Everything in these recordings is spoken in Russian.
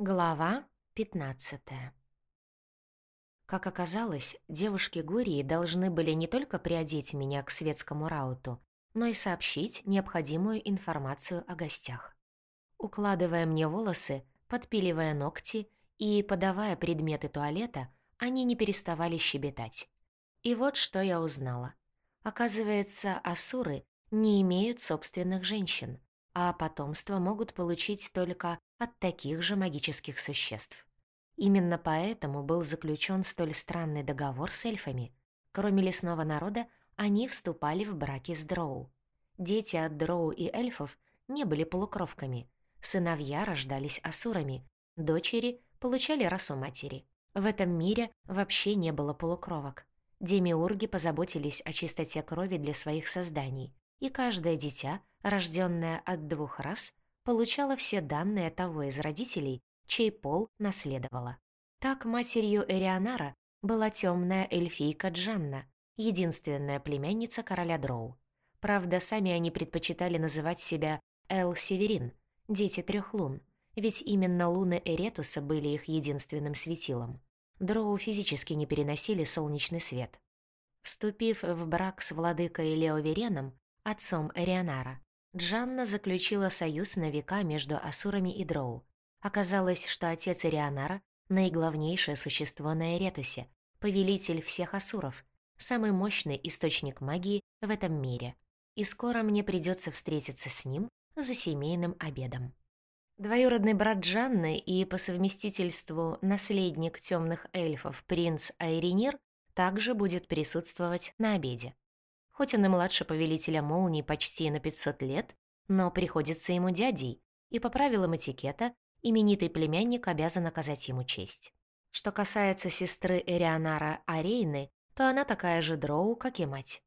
Глава 15 Как оказалось, девушки Гурии должны были не только приодеть меня к светскому рауту, но и сообщить необходимую информацию о гостях. Укладывая мне волосы, подпиливая ногти и подавая предметы туалета, они не переставали щебетать. И вот что я узнала. Оказывается, асуры не имеют собственных женщин, а потомство могут получить только от таких же магических существ. Именно поэтому был заключен столь странный договор с эльфами. Кроме лесного народа, они вступали в браки с дроу. Дети от дроу и эльфов не были полукровками. Сыновья рождались асурами, дочери получали расу матери. В этом мире вообще не было полукровок. Демиурги позаботились о чистоте крови для своих созданий, и каждое дитя, рожденное от двух рас, получала все данные того из родителей, чей пол наследовала. Так матерью Эрианара была темная эльфийка Джанна, единственная племянница короля Дроу. Правда, сами они предпочитали называть себя Эл Северин, дети трех лун, ведь именно луны Эретуса были их единственным светилом. Дроу физически не переносили солнечный свет. Вступив в брак с владыкой Леовереном, отцом Эрианара, Джанна заключила союз на века между Асурами и Дроу. Оказалось, что отец Ирианара — наиглавнейшее существо на Эретусе, повелитель всех Асуров, самый мощный источник магии в этом мире. И скоро мне придется встретиться с ним за семейным обедом. Двоюродный брат Джанны и по совместительству наследник темных эльфов принц Айринир также будет присутствовать на обеде. Хоть он и младше повелителя молний почти на 500 лет, но приходится ему дядей, и по правилам этикета именитый племянник обязан оказать ему честь. Что касается сестры Эрианара Арейны, то она такая же дроу, как и мать.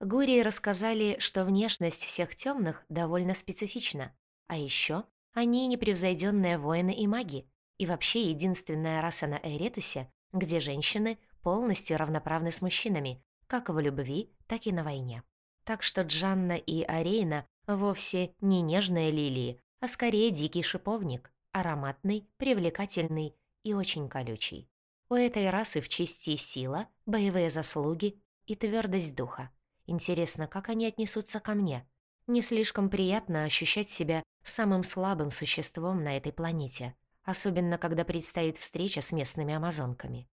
Гурии рассказали, что внешность всех темных довольно специфична, а еще они непревзойденные воины и маги, и вообще единственная раса на Эретусе, где женщины полностью равноправны с мужчинами, как в любви, так и на войне. Так что Джанна и Арейна вовсе не нежные лилии, а скорее дикий шиповник, ароматный, привлекательный и очень колючий. У этой расы в чести сила, боевые заслуги и твердость духа. Интересно, как они отнесутся ко мне? Не слишком приятно ощущать себя самым слабым существом на этой планете, особенно когда предстоит встреча с местными амазонками.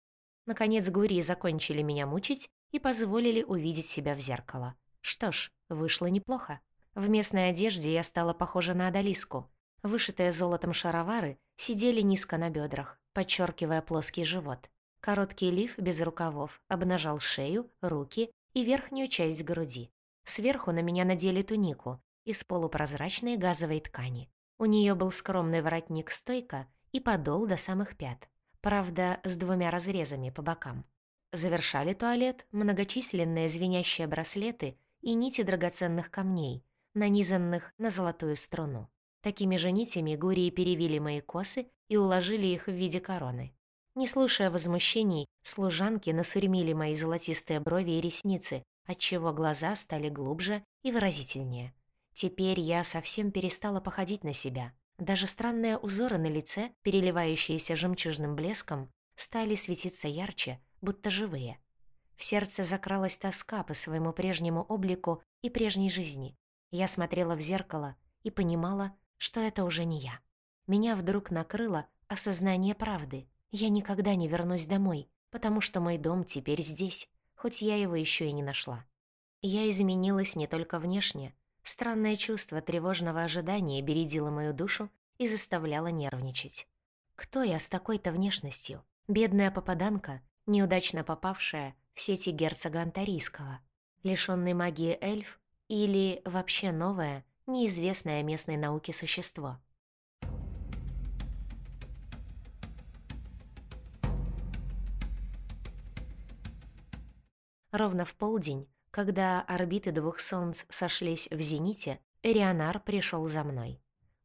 Наконец гурии закончили меня мучить и позволили увидеть себя в зеркало. Что ж, вышло неплохо. В местной одежде я стала похожа на Адалиску. Вышитые золотом шаровары сидели низко на бедрах, подчеркивая плоский живот. Короткий лиф без рукавов обнажал шею, руки и верхнюю часть груди. Сверху на меня надели тунику из полупрозрачной газовой ткани. У нее был скромный воротник-стойка и подол до самых пят. Правда, с двумя разрезами по бокам. Завершали туалет многочисленные звенящие браслеты и нити драгоценных камней, нанизанных на золотую струну. Такими же нитями гурии перевили мои косы и уложили их в виде короны. Не слушая возмущений, служанки насурмили мои золотистые брови и ресницы, отчего глаза стали глубже и выразительнее. Теперь я совсем перестала походить на себя. Даже странные узоры на лице, переливающиеся жемчужным блеском, стали светиться ярче, будто живые. В сердце закралась тоска по своему прежнему облику и прежней жизни. Я смотрела в зеркало и понимала, что это уже не я. Меня вдруг накрыло осознание правды. Я никогда не вернусь домой, потому что мой дом теперь здесь, хоть я его еще и не нашла. Я изменилась не только внешне. Странное чувство тревожного ожидания бередило мою душу и заставляло нервничать. Кто я с такой-то внешностью? Бедная попаданка, неудачно попавшая в сети герцога Антарийского, лишённый магии эльф или вообще новое, неизвестное местной науке существо. Ровно в полдень, когда орбиты двух солнц сошлись в зените, Эрионар пришел за мной.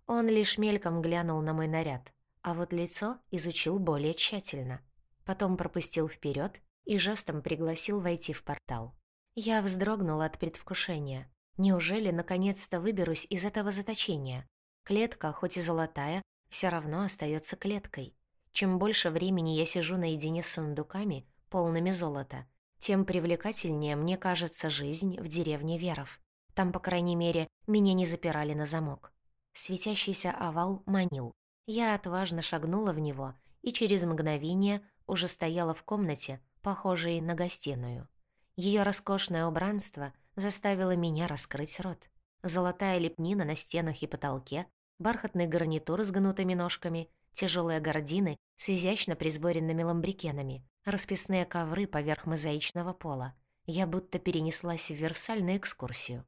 Он лишь мельком глянул на мой наряд, а вот лицо изучил более тщательно — потом пропустил вперед и жестом пригласил войти в портал. Я вздрогнула от предвкушения. Неужели наконец-то выберусь из этого заточения? Клетка, хоть и золотая, все равно остается клеткой. Чем больше времени я сижу наедине с сундуками, полными золота, тем привлекательнее мне кажется жизнь в деревне Веров. Там, по крайней мере, меня не запирали на замок. Светящийся овал манил. Я отважно шагнула в него и через мгновение уже стояла в комнате, похожей на гостиную. Ее роскошное убранство заставило меня раскрыть рот. Золотая лепнина на стенах и потолке, бархатный гарнитур с гнутыми ножками, тяжелые гардины с изящно присборенными ламбрикенами, расписные ковры поверх мозаичного пола. Я будто перенеслась в Версаль на экскурсию.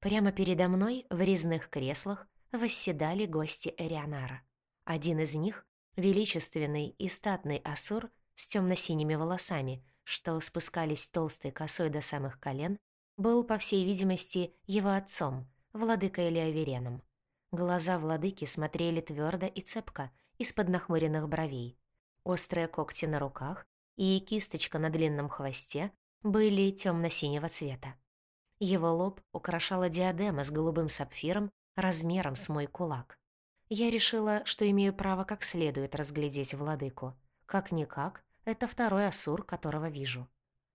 Прямо передо мной в резных креслах восседали гости Эрионара. Один из них — величественный и статный Асур с темно-синими волосами, что спускались толстой косой до самых колен, был, по всей видимости, его отцом, владыкой Леовереном. Глаза владыки смотрели твердо и цепко, из-под нахмуренных бровей. Острые когти на руках и кисточка на длинном хвосте были темно-синего цвета. Его лоб украшала диадема с голубым сапфиром размером с мой кулак. Я решила, что имею право как следует разглядеть владыку. Как-никак, это второй асур, которого вижу.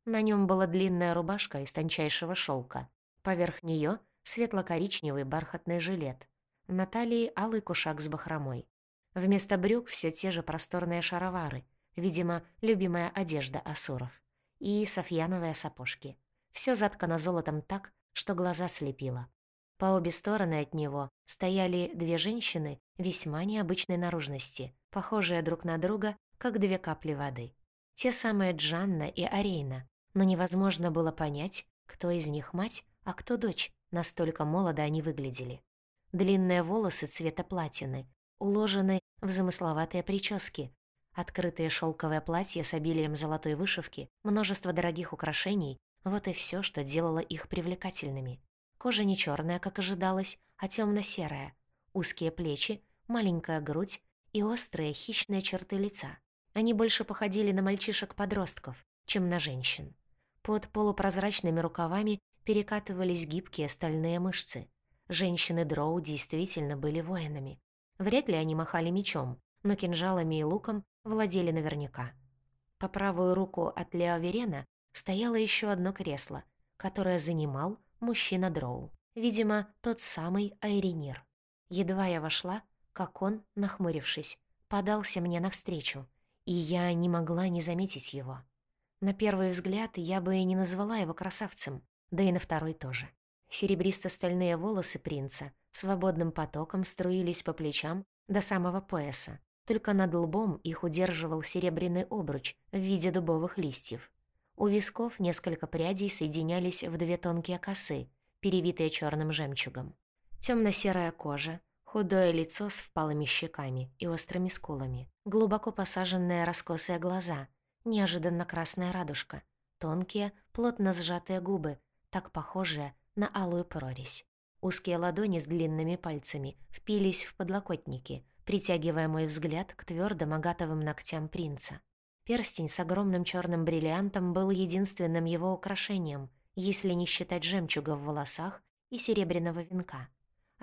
На нем была длинная рубашка из тончайшего шелка. Поверх нее светло-коричневый бархатный жилет. На талии алый кушак с бахромой. Вместо брюк все те же просторные шаровары, видимо, любимая одежда асуров. И софьяновые сапожки. Все заткано золотом так, что глаза слепило. По обе стороны от него стояли две женщины весьма необычной наружности, похожие друг на друга, как две капли воды. Те самые Джанна и Арейна, но невозможно было понять, кто из них мать, а кто дочь, настолько молодо они выглядели. Длинные волосы цвета платины, уложены в замысловатые прически, открытое шелковое платье с обилием золотой вышивки, множество дорогих украшений — вот и все, что делало их привлекательными. Кожа не черная, как ожидалось, а темно серая узкие плечи, маленькая грудь и острые хищные черты лица. Они больше походили на мальчишек-подростков, чем на женщин. Под полупрозрачными рукавами перекатывались гибкие стальные мышцы. Женщины Дроу действительно были воинами. Вряд ли они махали мечом, но кинжалами и луком владели наверняка. По правую руку от Лео Верена стояло еще одно кресло, которое занимал мужчина Дроу. Видимо, тот самый Айренир. Едва я вошла, как он, нахмурившись, подался мне навстречу, и я не могла не заметить его. На первый взгляд я бы и не назвала его красавцем, да и на второй тоже. Серебристо-стальные волосы принца свободным потоком струились по плечам до самого пояса, только над лбом их удерживал серебряный обруч в виде дубовых листьев. У висков несколько прядей соединялись в две тонкие косы, перевитые черным жемчугом. Темно-серая кожа, худое лицо с впалыми щеками и острыми скулами, глубоко посаженные раскосые глаза, неожиданно красная радужка, тонкие, плотно сжатые губы, так похожие на алую прорезь. Узкие ладони с длинными пальцами впились в подлокотники, притягивая мой взгляд к твердым агатовым ногтям принца. Перстень с огромным черным бриллиантом был единственным его украшением, если не считать жемчуга в волосах и серебряного венка.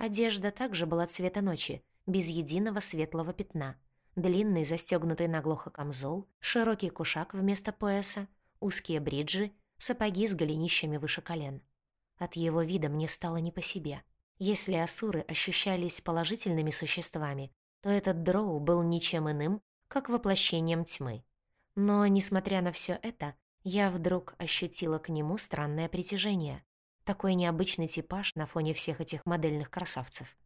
Одежда также была цвета ночи, без единого светлого пятна. Длинный застегнутый наглухо камзол, широкий кушак вместо пояса, узкие бриджи, сапоги с голенищами выше колен. От его вида мне стало не по себе. Если асуры ощущались положительными существами, то этот дроу был ничем иным, как воплощением тьмы. Но, несмотря на все это, я вдруг ощутила к нему странное притяжение. Такой необычный типаж на фоне всех этих модельных красавцев.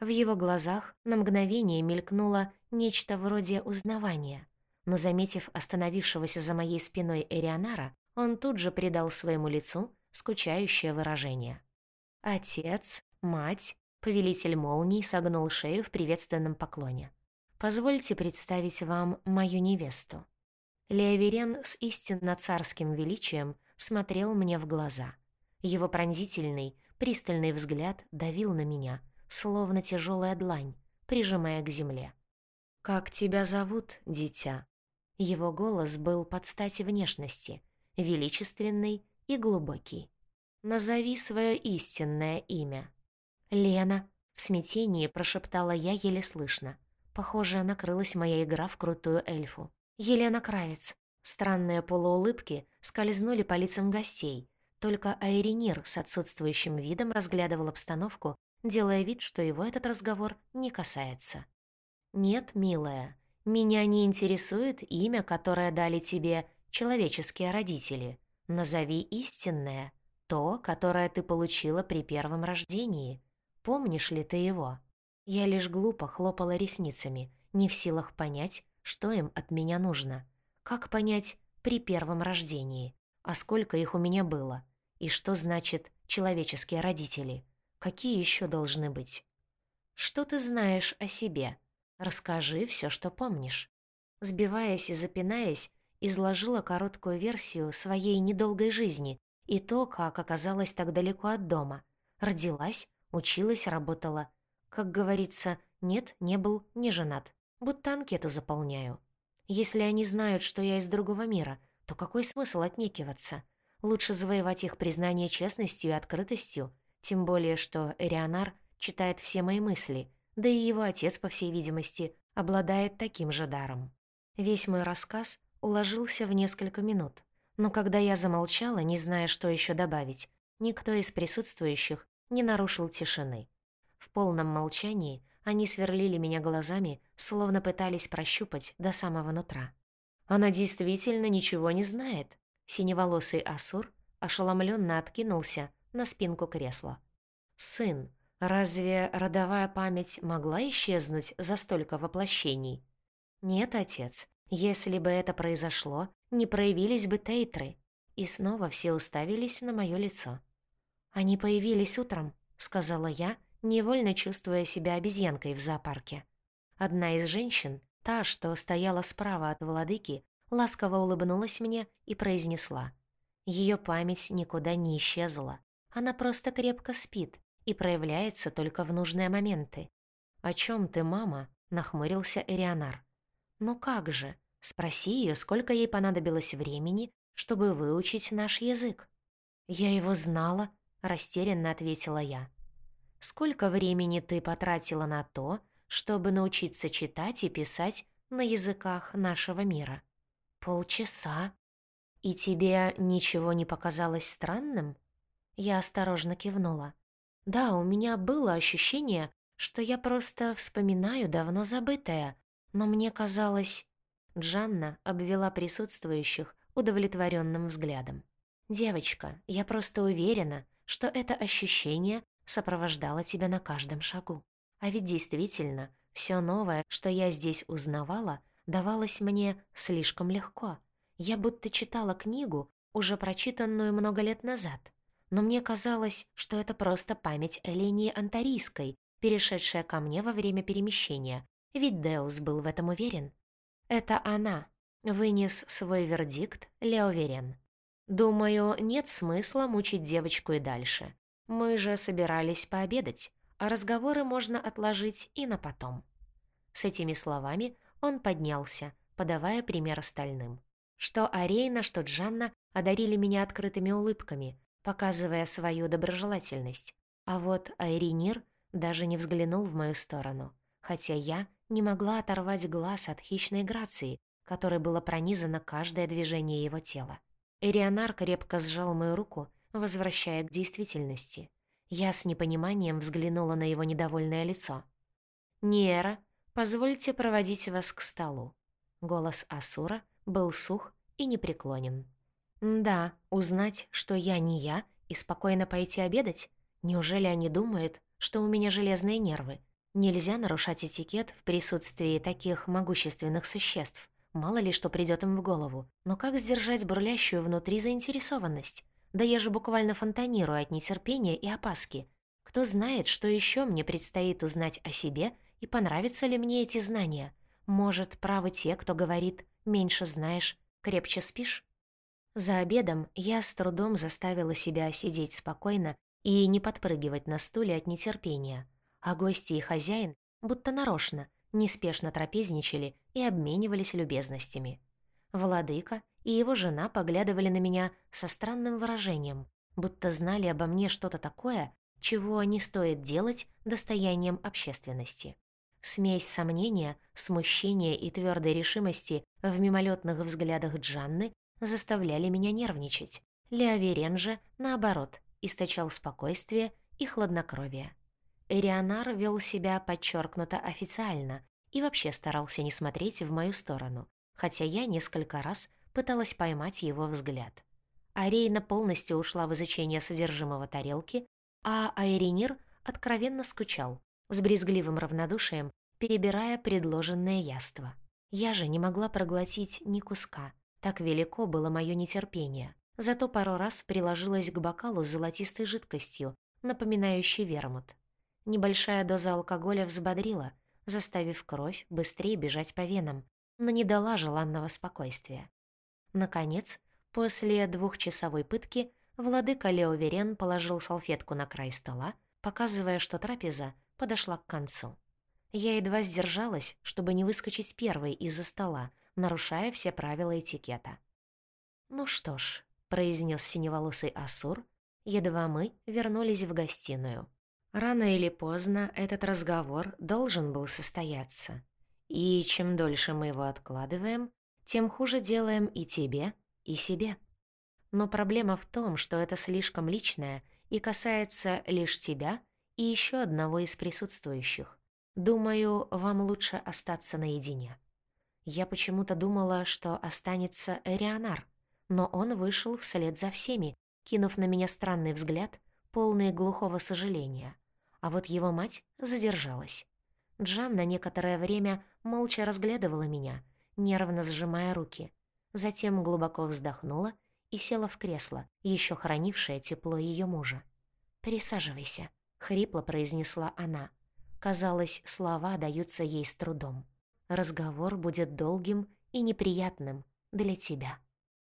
В его глазах на мгновение мелькнуло нечто вроде узнавания, но, заметив остановившегося за моей спиной Эрионара, он тут же придал своему лицу скучающее выражение. Отец, мать, повелитель молний согнул шею в приветственном поклоне. «Позвольте представить вам мою невесту». Леоверен с истинно царским величием смотрел мне в глаза — его пронзительный, пристальный взгляд давил на меня, словно тяжелая длань, прижимая к земле. «Как тебя зовут, дитя?» Его голос был под стать внешности, величественный и глубокий. «Назови свое истинное имя». «Лена», — в смятении прошептала я еле слышно. Похоже, накрылась моя игра в крутую эльфу. Елена Кравец. Странные полуулыбки скользнули по лицам гостей. Только Айренир с отсутствующим видом разглядывал обстановку, делая вид, что его этот разговор не касается. «Нет, милая, меня не интересует имя, которое дали тебе человеческие родители. Назови истинное, то, которое ты получила при первом рождении. Помнишь ли ты его?» Я лишь глупо хлопала ресницами, не в силах понять, что им от меня нужно. Как понять при первом рождении? А сколько их у меня было? И что значит «человеческие родители»? Какие еще должны быть? Что ты знаешь о себе? Расскажи все, что помнишь. Сбиваясь и запинаясь, изложила короткую версию своей недолгой жизни и то, как оказалась так далеко от дома. Родилась, училась, работала. Как говорится, нет, не был, не женат. Будто анкету заполняю. Если они знают, что я из другого мира, то какой смысл отнекиваться? Лучше завоевать их признание честностью и открытостью, тем более, что Эрионар читает все мои мысли, да и его отец, по всей видимости, обладает таким же даром. Весь мой рассказ уложился в несколько минут, но когда я замолчала, не зная, что еще добавить, никто из присутствующих не нарушил тишины. В полном молчании они сверлили меня глазами, словно пытались прощупать до самого нутра. Она действительно ничего не знает. Синеволосый Асур ошеломленно откинулся на спинку кресла. «Сын, разве родовая память могла исчезнуть за столько воплощений?» «Нет, отец. Если бы это произошло, не проявились бы тейтры». И снова все уставились на мое лицо. «Они появились утром», — сказала я, невольно чувствуя себя обезьянкой в зоопарке. Одна из женщин, та, что стояла справа от владыки, ласково улыбнулась мне и произнесла. Ее память никуда не исчезла. Она просто крепко спит и проявляется только в нужные моменты. «О чем ты, мама?» — нахмурился Эрионар. «Ну как же? Спроси ее, сколько ей понадобилось времени, чтобы выучить наш язык». «Я его знала», — растерянно ответила я. Сколько времени ты потратила на то, чтобы научиться читать и писать на языках нашего мира? Полчаса. И тебе ничего не показалось странным? Я осторожно кивнула. Да, у меня было ощущение, что я просто вспоминаю давно забытое, но мне казалось... Джанна обвела присутствующих удовлетворенным взглядом. «Девочка, я просто уверена, что это ощущение сопровождала тебя на каждом шагу. А ведь действительно, все новое, что я здесь узнавала, давалось мне слишком легко. Я будто читала книгу, уже прочитанную много лет назад. Но мне казалось, что это просто память Элении Антарийской, перешедшая ко мне во время перемещения, ведь Деус был в этом уверен. Это она, вынес свой вердикт Леоверен. Думаю, нет смысла мучить девочку и дальше. Мы же собирались пообедать, а разговоры можно отложить и на потом. С этими словами он поднялся, подавая пример остальным. Что Арейна, что Джанна одарили меня открытыми улыбками, показывая свою доброжелательность. А вот Айринир даже не взглянул в мою сторону, хотя я не могла оторвать глаз от хищной грации, которой было пронизано каждое движение его тела. Эрионар крепко сжал мою руку возвращая к действительности. Я с непониманием взглянула на его недовольное лицо. «Нера, позвольте проводить вас к столу». Голос Асура был сух и непреклонен. «Да, узнать, что я не я, и спокойно пойти обедать? Неужели они думают, что у меня железные нервы? Нельзя нарушать этикет в присутствии таких могущественных существ. Мало ли что придет им в голову. Но как сдержать бурлящую внутри заинтересованность? Да я же буквально фонтанирую от нетерпения и опаски. Кто знает, что еще мне предстоит узнать о себе и понравятся ли мне эти знания. Может, правы те, кто говорит «меньше знаешь, крепче спишь»? За обедом я с трудом заставила себя сидеть спокойно и не подпрыгивать на стуле от нетерпения, а гости и хозяин, будто нарочно, неспешно трапезничали и обменивались любезностями. Владыка и его жена поглядывали на меня со странным выражением, будто знали обо мне что-то такое, чего не стоит делать достоянием общественности. Смесь сомнения, смущения и твердой решимости в мимолетных взглядах Джанны заставляли меня нервничать. Леоверен же, наоборот, источал спокойствие и хладнокровие. Эрионар вел себя подчеркнуто официально и вообще старался не смотреть в мою сторону, хотя я несколько раз пыталась поймать его взгляд. Арейна полностью ушла в изучение содержимого тарелки, а Айренир откровенно скучал, с брезгливым равнодушием, перебирая предложенное яство. Я же не могла проглотить ни куска, так велико было мое нетерпение. Зато пару раз приложилась к бокалу с золотистой жидкостью, напоминающей вермут. Небольшая доза алкоголя взбодрила, заставив кровь быстрее бежать по венам, но не дала желанного спокойствия. Наконец, после двухчасовой пытки, владыка Леоверен положил салфетку на край стола, показывая, что трапеза подошла к концу. Я едва сдержалась, чтобы не выскочить первой из-за стола, нарушая все правила этикета. «Ну что ж», — произнес синеволосый Асур, едва мы вернулись в гостиную. Рано или поздно этот разговор должен был состояться. И чем дольше мы его откладываем, тем хуже делаем и тебе, и себе. Но проблема в том, что это слишком личное и касается лишь тебя и еще одного из присутствующих. Думаю, вам лучше остаться наедине. Я почему-то думала, что останется Эрионар, но он вышел вслед за всеми, кинув на меня странный взгляд, полный глухого сожаления. А вот его мать задержалась. Джан на некоторое время молча разглядывала меня, нервно сжимая руки. Затем глубоко вздохнула и села в кресло, еще хранившее тепло ее мужа. «Присаживайся», — хрипло произнесла она. Казалось, слова даются ей с трудом. «Разговор будет долгим и неприятным для тебя».